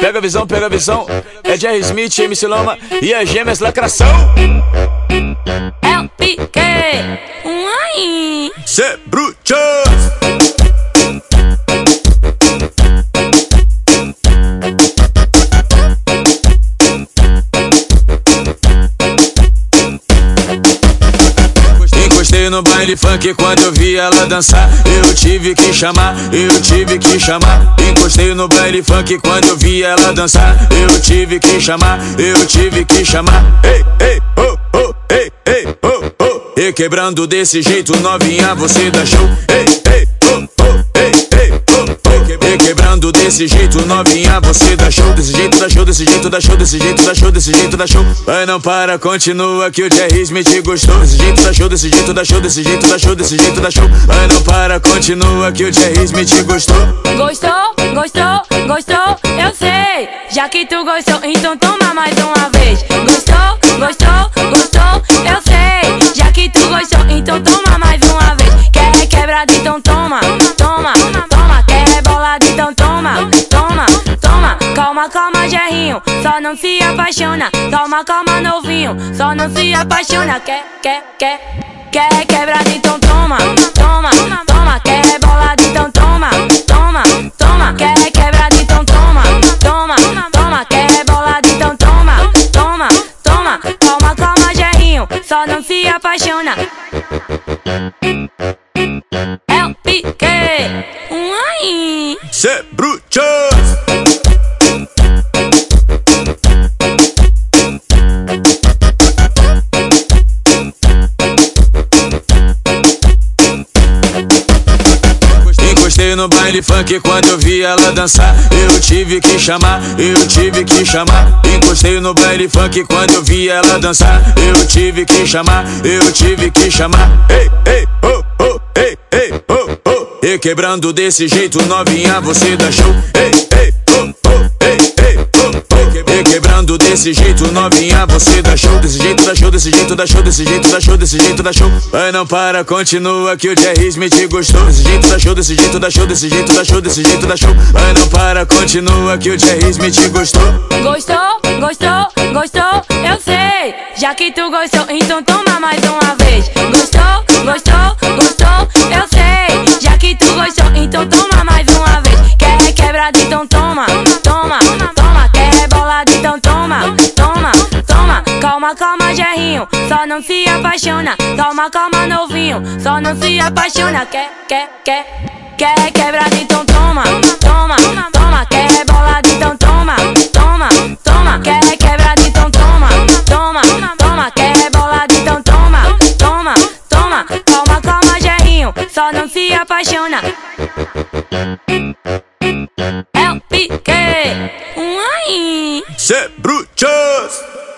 Pega a visão, pega a visão. É Jerry Smith, MC Loma e as gêmeas lacração. É o pique, um aí. Cê bruto. Encostei no baile funk quando eu vi ela dançar. Eu tive que chamar, eu tive que chamar. Encostei no baile funk quando eu vi ela dançar. Eu tive que chamar, eu tive que chamar. Ei, ei, oh, oh, ei, ei, oh, oh. E quebrando desse jeito, novinha, você dá show. Ei, ei, oh, Desse jeito, novinha, você dá show. Desse jeito, dá show, desse jeito, dá show, desse jeito, dá show, desse jeito, dá show. Vai não para, continua que o Jerry Smith gostou. Desse jeito, dá show, desse jeito, dá show, desse jeito, dá show, desse jeito, dá show. Vai não para, continua que o Jerry Smith gostou. Gostou, gostou, gostou, eu sei. Já que tu gostou, então toma mais uma vez. Calma, calma, Gerrinho, só não se apaixona. Calma, calma, novinho, só não se apaixona. Quer, quer, quer, quer quebrado, então toma, toma, toma. Quer bolado, então toma, toma, toma. Quer quebrado, então toma, toma, toma. Quer bolado, então toma, toma, toma. Calma, calma, Gerrinho, só não se apaixona. É o pique, um aí. Cê bruto. Encostei no baile funk quando eu vi ela dançar. Eu tive que chamar, eu tive que chamar. Encostei no baile funk quando eu vi ela dançar. Eu tive que chamar, eu tive que chamar. Ei, ei, oh, oh, ei, ei, oh, oh. E quebrando desse jeito, novinha, você dá show. Ei, quebrando desse jeito, novinha, você dá show. Desse jeito, dá show, desse jeito, dá show, desse jeito, dá show, desse jeito, dá show. Vai não para, continua que o Jerry Smith gostou. Desse jeito, dá show, desse jeito, dá show, desse jeito, dá show, desse jeito, dá show. Vai não para, continua que o Jerry Smith gostou. Gostou, gostou, gostou, eu sei. Já que tu gostou, então toma mais uma vez. Gostou, gostou, gostou, eu sei. Já que tu gostou, então toma mais uma vez. Quer quebrado, então toma, Calma, gerrinho, só não se apaixona. Calma, calma, novinho, só não se apaixona. Quer, quer, quer, quer quebrado, então toma, toma, toma. Quer rebolado, então toma, toma, toma. Quer quebrado, então toma, toma, toma. Quer rebolado, então toma, toma, toma. Toma calma, gerrinho, só não se apaixona. É o pique, um aí. Ser bruxas.